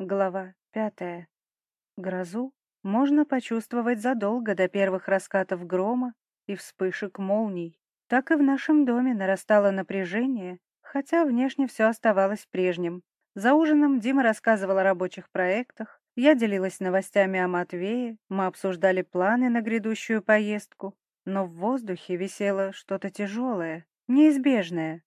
Глава пятая. Грозу можно почувствовать задолго до первых раскатов грома и вспышек молний. Так и в нашем доме нарастало напряжение, хотя внешне все оставалось прежним. За ужином Дима рассказывал о рабочих проектах, я делилась новостями о Матвее, мы обсуждали планы на грядущую поездку, но в воздухе висело что-то тяжелое, неизбежное,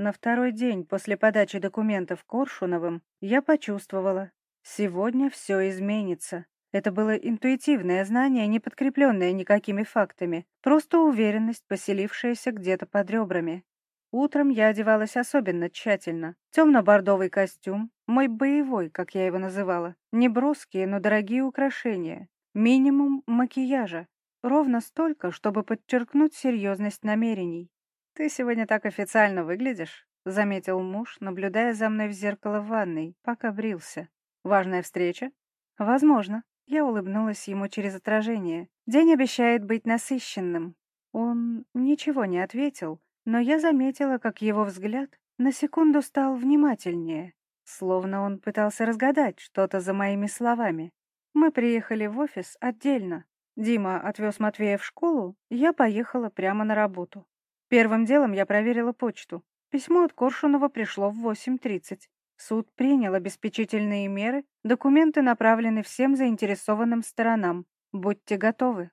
на второй день после подачи документов Коршуновым я почувствовала, сегодня все изменится. Это было интуитивное знание, не подкрепленное никакими фактами, просто уверенность, поселившаяся где-то под ребрами. Утром я одевалась особенно тщательно. Темно-бордовый костюм, мой боевой, как я его называла, не броские, но дорогие украшения, минимум макияжа, ровно столько, чтобы подчеркнуть серьезность намерений. «Ты сегодня так официально выглядишь», — заметил муж, наблюдая за мной в зеркало в ванной, пока брился. «Важная встреча?» «Возможно». Я улыбнулась ему через отражение. День обещает быть насыщенным. Он ничего не ответил, но я заметила, как его взгляд на секунду стал внимательнее, словно он пытался разгадать что-то за моими словами. Мы приехали в офис отдельно. Дима отвез Матвея в школу, я поехала прямо на работу. Первым делом я проверила почту. Письмо от Коршунова пришло в 8.30. Суд принял обеспечительные меры, документы направлены всем заинтересованным сторонам. Будьте готовы.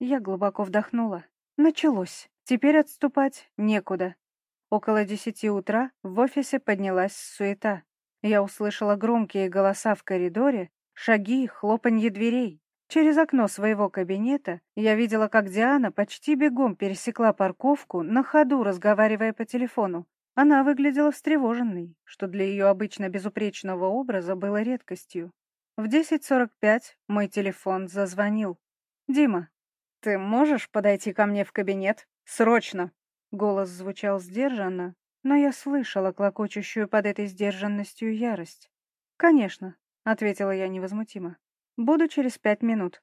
Я глубоко вдохнула. Началось. Теперь отступать некуда. Около десяти утра в офисе поднялась суета. Я услышала громкие голоса в коридоре, шаги, хлопанье дверей. Через окно своего кабинета я видела, как Диана почти бегом пересекла парковку, на ходу разговаривая по телефону. Она выглядела встревоженной, что для ее обычно безупречного образа было редкостью. В 10.45 мой телефон зазвонил. «Дима, ты можешь подойти ко мне в кабинет? Срочно!» Голос звучал сдержанно, но я слышала клокочущую под этой сдержанностью ярость. «Конечно», — ответила я невозмутимо. Буду через пять минут.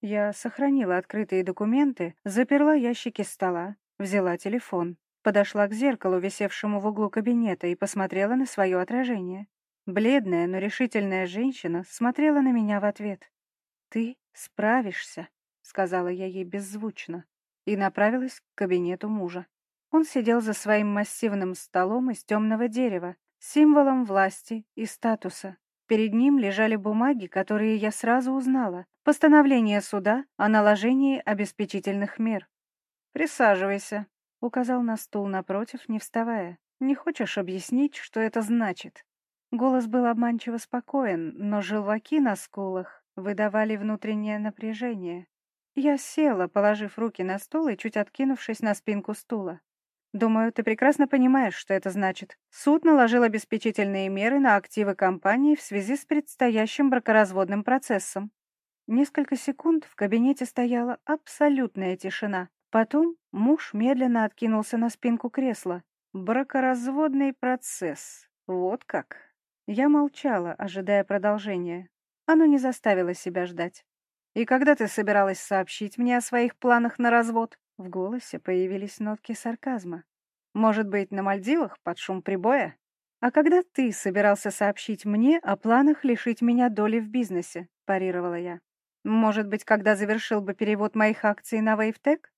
Я сохранила открытые документы, заперла ящики стола, взяла телефон, подошла к зеркалу, висевшему в углу кабинета, и посмотрела на свое отражение. Бледная, но решительная женщина смотрела на меня в ответ. «Ты справишься», — сказала я ей беззвучно, и направилась к кабинету мужа. Он сидел за своим массивным столом из темного дерева, символом власти и статуса. Перед ним лежали бумаги, которые я сразу узнала. Постановление суда о наложении обеспечительных мер. «Присаживайся», — указал на стул напротив, не вставая. «Не хочешь объяснить, что это значит?» Голос был обманчиво спокоен, но желваки на скулах выдавали внутреннее напряжение. Я села, положив руки на стол и чуть откинувшись на спинку стула. Думаю, ты прекрасно понимаешь, что это значит. Суд наложил обеспечительные меры на активы компании в связи с предстоящим бракоразводным процессом. Несколько секунд в кабинете стояла абсолютная тишина. Потом муж медленно откинулся на спинку кресла. Бракоразводный процесс. Вот как. Я молчала, ожидая продолжения. Оно не заставило себя ждать. «И когда ты собиралась сообщить мне о своих планах на развод?» В голосе появились нотки сарказма. «Может быть, на Мальдивах под шум прибоя? А когда ты собирался сообщить мне о планах лишить меня доли в бизнесе?» – парировала я. «Может быть, когда завершил бы перевод моих акций на Вейвтек?»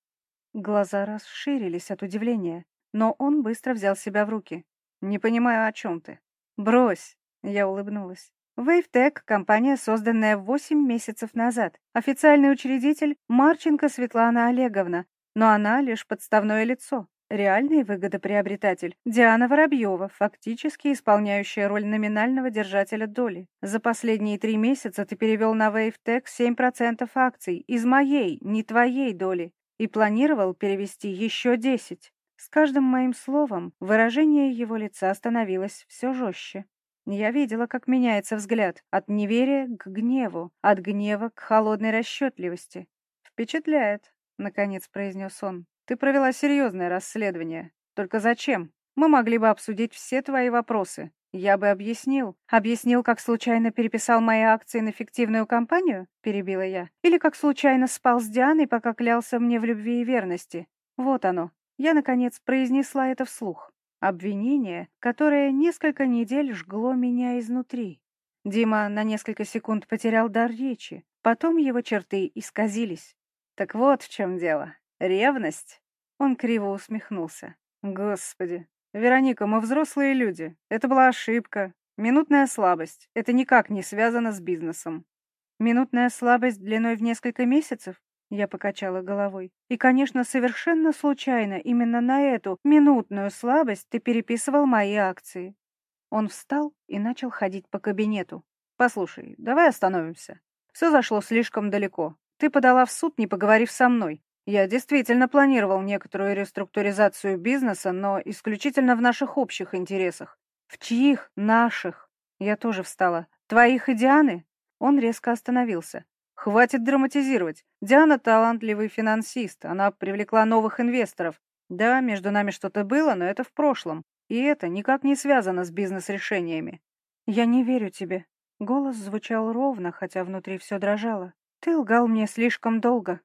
Глаза расширились от удивления, но он быстро взял себя в руки. «Не понимаю, о чем ты?» «Брось!» – я улыбнулась. Вейвтек – компания, созданная 8 месяцев назад. Официальный учредитель – Марченко Светлана Олеговна, но она лишь подставное лицо. Реальный выгодоприобретатель – Диана Воробьева, фактически исполняющая роль номинального держателя доли. За последние три месяца ты перевел на WaveTech 7% акций из моей, не твоей доли, и планировал перевести еще 10. С каждым моим словом выражение его лица становилось все жестче. Я видела, как меняется взгляд от неверия к гневу, от гнева к холодной расчетливости. Впечатляет. — наконец произнес он. «Ты провела серьезное расследование. Только зачем? Мы могли бы обсудить все твои вопросы. Я бы объяснил. Объяснил, как случайно переписал мои акции на фиктивную компанию?» — перебила я. «Или как случайно спал с Дианой, пока клялся мне в любви и верности. Вот оно. Я, наконец, произнесла это вслух. Обвинение, которое несколько недель жгло меня изнутри. Дима на несколько секунд потерял дар речи, потом его черты исказились. Так вот в чем дело. Ревность? Он криво усмехнулся. Господи. Вероника, мы взрослые люди. Это была ошибка. Минутная слабость. Это никак не связано с бизнесом. Минутная слабость длиной в несколько месяцев? Я покачала головой. И, конечно, совершенно случайно именно на эту минутную слабость ты переписывал мои акции. Он встал и начал ходить по кабинету. Послушай, давай остановимся. Все зашло слишком далеко. Ты подала в суд, не поговорив со мной. Я действительно планировал некоторую реструктуризацию бизнеса, но исключительно в наших общих интересах. В чьих? Наших. Я тоже встала. Твоих и Дианы? Он резко остановился. Хватит драматизировать. Диана талантливый финансист. Она привлекла новых инвесторов. Да, между нами что-то было, но это в прошлом. И это никак не связано с бизнес-решениями. Я не верю тебе. Голос звучал ровно, хотя внутри все дрожало. Ты лгал мне слишком долго.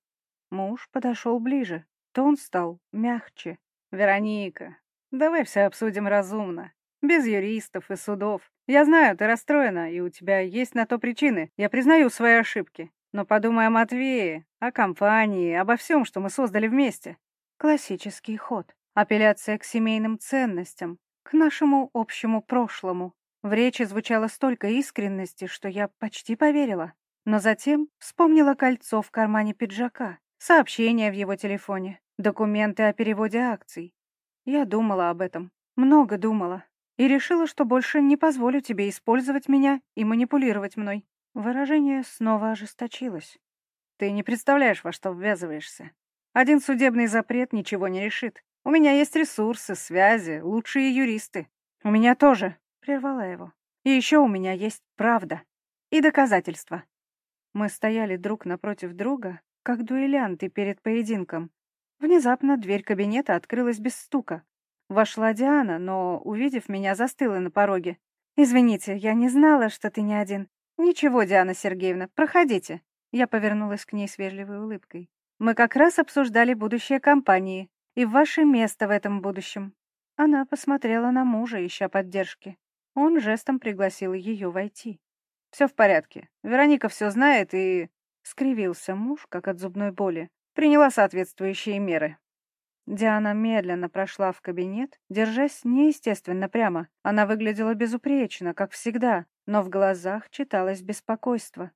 Муж подошел ближе. Тон стал мягче. «Вероника, давай все обсудим разумно. Без юристов и судов. Я знаю, ты расстроена, и у тебя есть на то причины. Я признаю свои ошибки. Но подумай о Матвее, о компании, обо всем, что мы создали вместе. Классический ход. Апелляция к семейным ценностям, к нашему общему прошлому. В речи звучало столько искренности, что я почти поверила. Но затем вспомнила кольцо в кармане пиджака, сообщения в его телефоне, документы о переводе акций. Я думала об этом, много думала, и решила, что больше не позволю тебе использовать меня и манипулировать мной. Выражение снова ожесточилось. Ты не представляешь, во что ввязываешься. Один судебный запрет ничего не решит. У меня есть ресурсы, связи, лучшие юристы. У меня тоже, прервала его. И еще у меня есть правда и доказательства. Мы стояли друг напротив друга, как дуэлянты перед поединком. Внезапно дверь кабинета открылась без стука. Вошла Диана, но, увидев меня, застыла на пороге. «Извините, я не знала, что ты не один». «Ничего, Диана Сергеевна, проходите». Я повернулась к ней с вежливой улыбкой. «Мы как раз обсуждали будущее компании и ваше место в этом будущем». Она посмотрела на мужа, ища поддержки. Он жестом пригласил ее войти. «Все в порядке. Вероника все знает и...» Скривился муж, как от зубной боли. Приняла соответствующие меры. Диана медленно прошла в кабинет, держась неестественно прямо. Она выглядела безупречно, как всегда, но в глазах читалось беспокойство.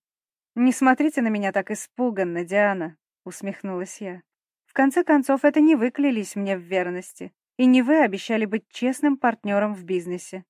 «Не смотрите на меня так испуганно, Диана», — усмехнулась я. «В конце концов, это не вы клялись мне в верности, и не вы обещали быть честным партнером в бизнесе».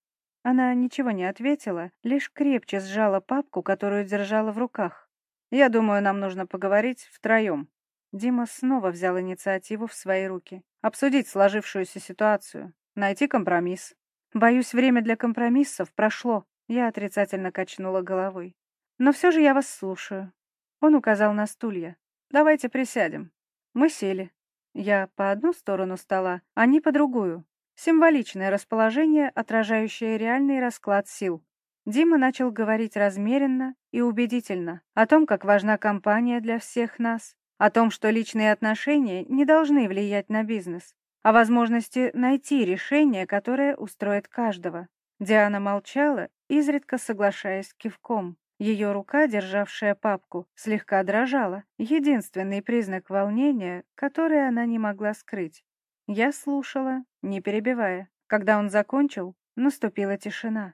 Она ничего не ответила, лишь крепче сжала папку, которую держала в руках. Я думаю, нам нужно поговорить втроем. Дима снова взял инициативу в свои руки. Обсудить сложившуюся ситуацию, найти компромисс. Боюсь, время для компромиссов прошло. Я отрицательно качнула головой. Но все же я вас слушаю. Он указал на стулья. Давайте присядем. Мы сели. Я по одну сторону стола, не по другую. Символичное расположение, отражающее реальный расклад сил. Дима начал говорить размеренно и убедительно о том, как важна компания для всех нас, о том, что личные отношения не должны влиять на бизнес, о возможности найти решение, которое устроит каждого. Диана молчала, изредка соглашаясь кивком. Ее рука, державшая папку, слегка дрожала, единственный признак волнения, который она не могла скрыть. Я слушала, не перебивая. Когда он закончил, наступила тишина.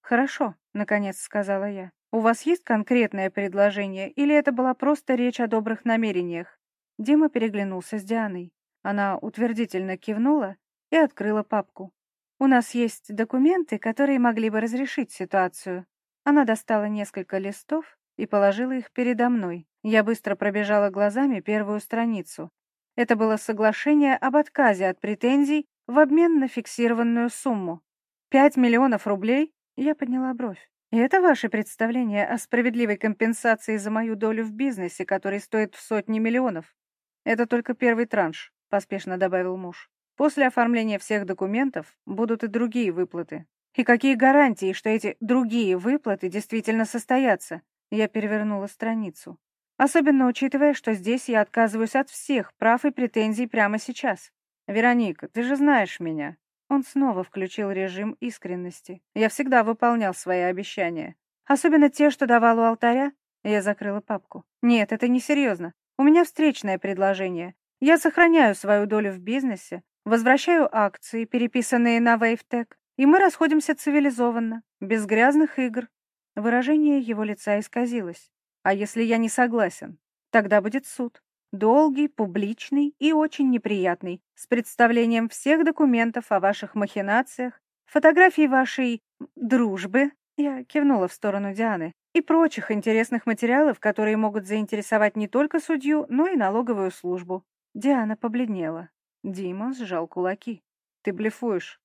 «Хорошо», — наконец сказала я. «У вас есть конкретное предложение, или это была просто речь о добрых намерениях?» Дима переглянулся с Дианой. Она утвердительно кивнула и открыла папку. «У нас есть документы, которые могли бы разрешить ситуацию». Она достала несколько листов и положила их передо мной. Я быстро пробежала глазами первую страницу. Это было соглашение об отказе от претензий в обмен на фиксированную сумму. Пять миллионов рублей я подняла бровь. «И это ваше представление о справедливой компенсации за мою долю в бизнесе, который стоит в сотни миллионов?» «Это только первый транш», — поспешно добавил муж. «После оформления всех документов будут и другие выплаты. И какие гарантии, что эти другие выплаты действительно состоятся?» Я перевернула страницу. Особенно учитывая, что здесь я отказываюсь от всех прав и претензий прямо сейчас. «Вероника, ты же знаешь меня. Он снова включил режим искренности. Я всегда выполнял свои обещания. Особенно те, что давал у алтаря. Я закрыла папку. Нет, это несерьезно. У меня встречное предложение. Я сохраняю свою долю в бизнесе, возвращаю акции, переписанные на Вейвтек, и мы расходимся цивилизованно, без грязных игр. Выражение его лица исказилось. А если я не согласен? Тогда будет суд. Долгий, публичный и очень неприятный, с представлением всех документов о ваших махинациях, фотографий вашей дружбы, я кивнула в сторону Дианы, и прочих интересных материалов, которые могут заинтересовать не только судью, но и налоговую службу. Диана побледнела. Дима сжал кулаки. «Ты блефуешь».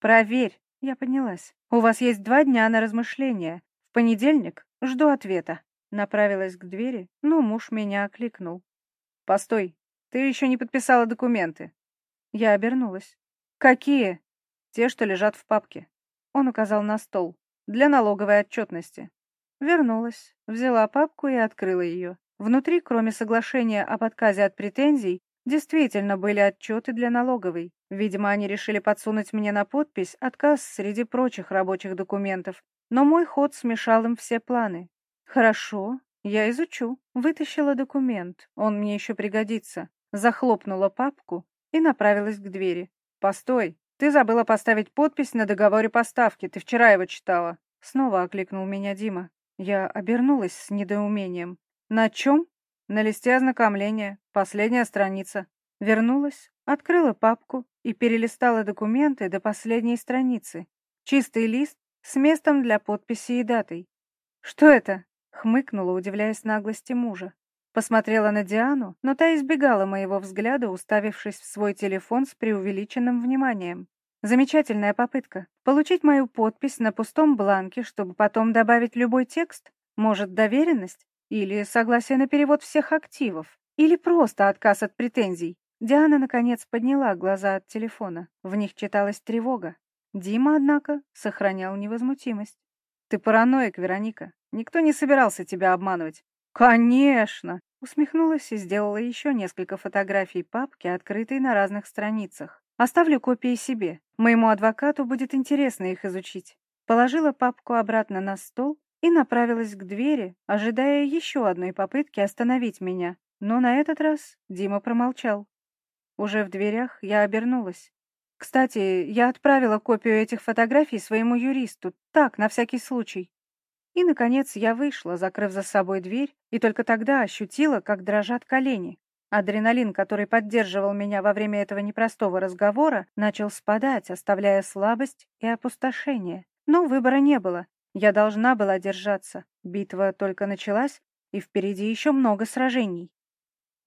«Проверь». Я поднялась. «У вас есть два дня на размышления. В понедельник жду ответа». Направилась к двери, но муж меня окликнул. «Постой, ты еще не подписала документы». Я обернулась. «Какие?» «Те, что лежат в папке». Он указал на стол. «Для налоговой отчетности». Вернулась, взяла папку и открыла ее. Внутри, кроме соглашения об отказе от претензий, действительно были отчеты для налоговой. Видимо, они решили подсунуть мне на подпись отказ среди прочих рабочих документов, но мой ход смешал им все планы. Хорошо, я изучу. Вытащила документ, он мне еще пригодится. Захлопнула папку и направилась к двери. Постой, ты забыла поставить подпись на договоре поставки, ты вчера его читала. Снова окликнул меня Дима. Я обернулась с недоумением. На чем? На листе ознакомления, последняя страница. Вернулась, открыла папку и перелистала документы до последней страницы. Чистый лист с местом для подписи и датой. Что это? Хмыкнула, удивляясь наглости мужа. Посмотрела на Диану, но та избегала моего взгляда, уставившись в свой телефон с преувеличенным вниманием. Замечательная попытка. Получить мою подпись на пустом бланке, чтобы потом добавить любой текст? Может, доверенность? Или согласие на перевод всех активов? Или просто отказ от претензий? Диана, наконец, подняла глаза от телефона. В них читалась тревога. Дима, однако, сохранял невозмутимость. «Ты параноик, Вероника. Никто не собирался тебя обманывать». «Конечно!» Усмехнулась и сделала еще несколько фотографий папки, открытой на разных страницах. «Оставлю копии себе. Моему адвокату будет интересно их изучить». Положила папку обратно на стол и направилась к двери, ожидая еще одной попытки остановить меня. Но на этот раз Дима промолчал. Уже в дверях я обернулась. Кстати, я отправила копию этих фотографий своему юристу, так, на всякий случай. И, наконец, я вышла, закрыв за собой дверь, и только тогда ощутила, как дрожат колени. Адреналин, который поддерживал меня во время этого непростого разговора, начал спадать, оставляя слабость и опустошение. Но выбора не было. Я должна была держаться. Битва только началась, и впереди еще много сражений.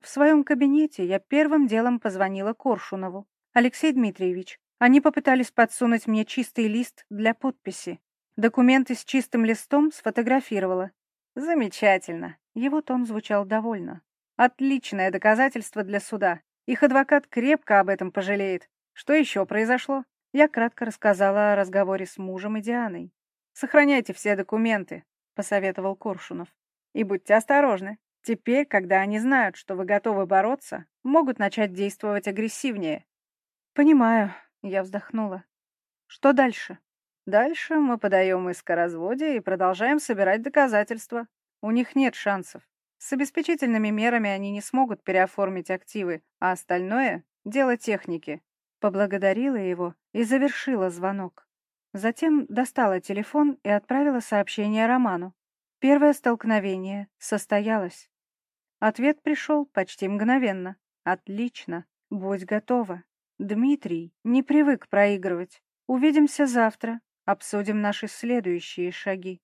В своем кабинете я первым делом позвонила Коршунову. «Алексей Дмитриевич, они попытались подсунуть мне чистый лист для подписи. Документы с чистым листом сфотографировала. Замечательно. Его тон звучал довольно. Отличное доказательство для суда. Их адвокат крепко об этом пожалеет. Что еще произошло? Я кратко рассказала о разговоре с мужем и Дианой. «Сохраняйте все документы», — посоветовал Коршунов. «И будьте осторожны. Теперь, когда они знают, что вы готовы бороться, могут начать действовать агрессивнее. Понимаю, я вздохнула. Что дальше? Дальше мы подаем иск о разводе и продолжаем собирать доказательства. У них нет шансов. С обеспечительными мерами они не смогут переоформить активы, а остальное — дело техники. Поблагодарила его и завершила звонок. Затем достала телефон и отправила сообщение Роману. Первое столкновение состоялось. Ответ пришел почти мгновенно. Отлично. Будь готова. Дмитрий не привык проигрывать. Увидимся завтра. Обсудим наши следующие шаги.